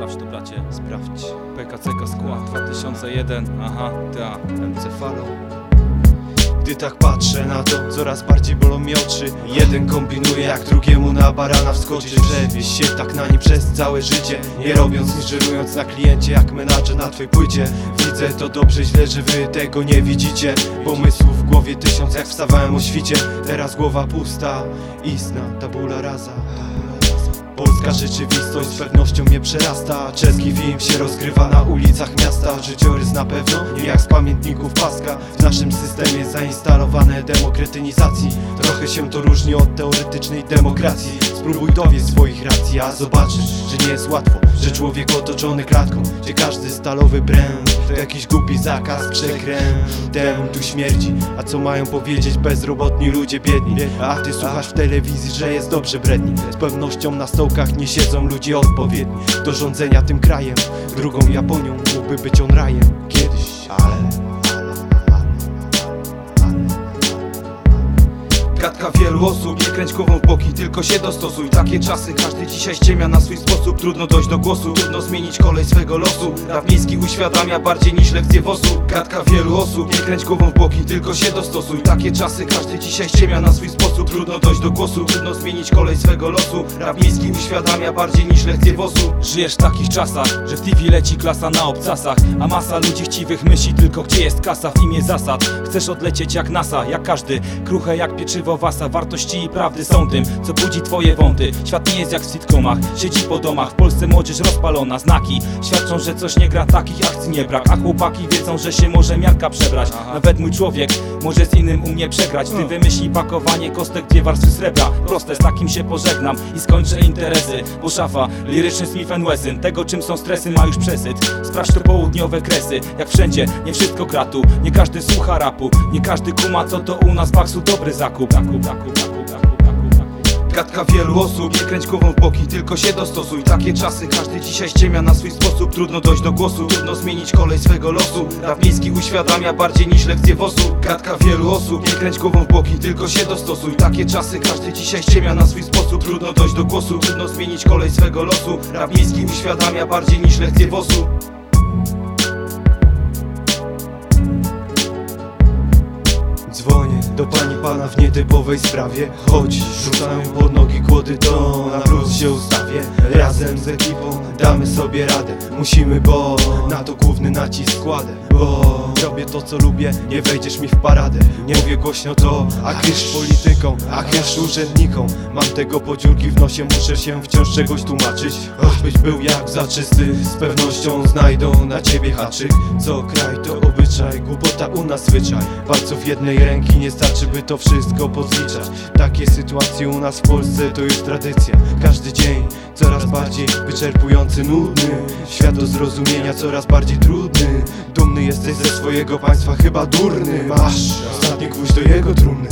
macie, sprawdź. PKCK skład 2001, aha, ta, MC Falo Gdy tak patrzę na to, coraz bardziej bolą mi oczy. Jeden kombinuje jak drugiemu na barana wskoczyć. Przewieź się tak na nim przez całe życie. Nie robiąc nic, żerując na kliencie jak menadżer na twej płycie. Widzę to dobrze, źle, że wy tego nie widzicie. Pomysłów w głowie tysiąc jak wstawałem o świcie. Teraz głowa pusta, istna tabula rasa Polska rzeczywistość z pewnością mnie przerasta. Czeski film się rozgrywa na ulicach miasta. Życiorys na pewno nie jak z pamiętników paska. W naszym systemie zainstalowane demokratynizacji. Trochę się to różni od teoretycznej demokracji. Spróbuj dowieść swoich racji, a zobaczysz, że nie jest łatwo. Że człowiek otoczony klatką, gdzie każdy stalowy bręd To jakiś głupi zakaz przekrętem Tu śmierdzi, a co mają powiedzieć bezrobotni ludzie biedni? A ty słuchasz w telewizji, że jest dobrze bredni. Z pewnością na stołkach nie siedzą ludzie odpowiedni. Do rządzenia tym krajem Drugą Japonią mógłby być on rajem. Kiedyś, ale... Gadka wielu osób, nie kręć głową w boki, tylko się dostosuj. Takie czasy, każdy dzisiaj ściemia na swój sposób. Trudno dojść do głosu, trudno zmienić kolej swego losu. Rap miejski uświadamia bardziej niż lekcje wosu. Gadka wielu osób, nie kręć głową w boki, tylko się dostosuj. Takie czasy, każdy dzisiaj ściemia na swój sposób. Trudno dojść do głosu, trudno zmienić kolej swego losu. Rap miejski uświadamia bardziej niż lekcje wosu. Żyjesz w takich czasach, że w TV leci klasa na obcasach. A masa ludzi chciwych myśli tylko gdzie jest kasa w imię zasad. Chcesz odlecieć jak NASA, jak każdy, kruche jak pieczywo wasa Wartości i prawdy są tym, co budzi twoje wąty. Świat nie jest jak w sitcomach, siedzi po domach. W Polsce młodzież rozpalona, znaki Świadczą, że coś nie gra, takich akcji nie brak. A chłopaki wiedzą, że się może miarka przebrać. Nawet mój człowiek może z innym u mnie przegrać. Ty wymyśli pakowanie kostek, dwie warstwy srebra. Proste, z takim się pożegnam i skończę interesy. Bo szafa, liryczny Smith Wesson Tego czym są stresy ma już przesyt. Sprawdź te południowe kresy Jak wszędzie, nie wszystko gratu Nie każdy słucha rapu Nie każdy kuma co to u nas w Baksu dobry zakup Zakup, zakup, zakup, zakup, zakup, zakup. Gadka wielu osób, nie kręć głową w boki, tylko się dostosuj. Takie czasy, każdy dzisiaj ściemia na swój sposób. Trudno dojść do głosu, trudno zmienić kolej swego losu. Rap uświadamia bardziej niż lekcje wosu. Gadka wielu osób, nie kręć głową w boki, tylko się dostosuj. Takie czasy, każdy dzisiaj ściemia na swój sposób. Trudno dojść do głosu, trudno zmienić kolej swego losu. Rap uświadamia bardziej niż lekcje wosu do pani pana w nietypowej sprawie. Choć rzucają pod nogi kłody to na plus się ustawię. Razem z ekipą damy sobie radę. Musimy, bo na to główny nacisk kładę. Bo robię to co lubię, nie wejdziesz mi w paradę. Nie mówię głośno to, a kysz polityką, a kysz urzędnikom. Mam tego podziurki w nosie, muszę się wciąż czegoś tłumaczyć. Choćbyś był jak zaczysty, z pewnością znajdą na ciebie haczyk. Co kraj to obyczaj, głupota u nas zwyczaj. Palców jednej ręki nie starczy by to wszystko pozliczać Takie sytuacje u nas w Polsce to już tradycja. Każdy dzień coraz bardziej wyczerpujący, nudny. Świat do zrozumienia coraz bardziej trudny. Dumny jesteś ze swojego państwa, chyba durny. Masz ostatni gwóźdź do jego trumny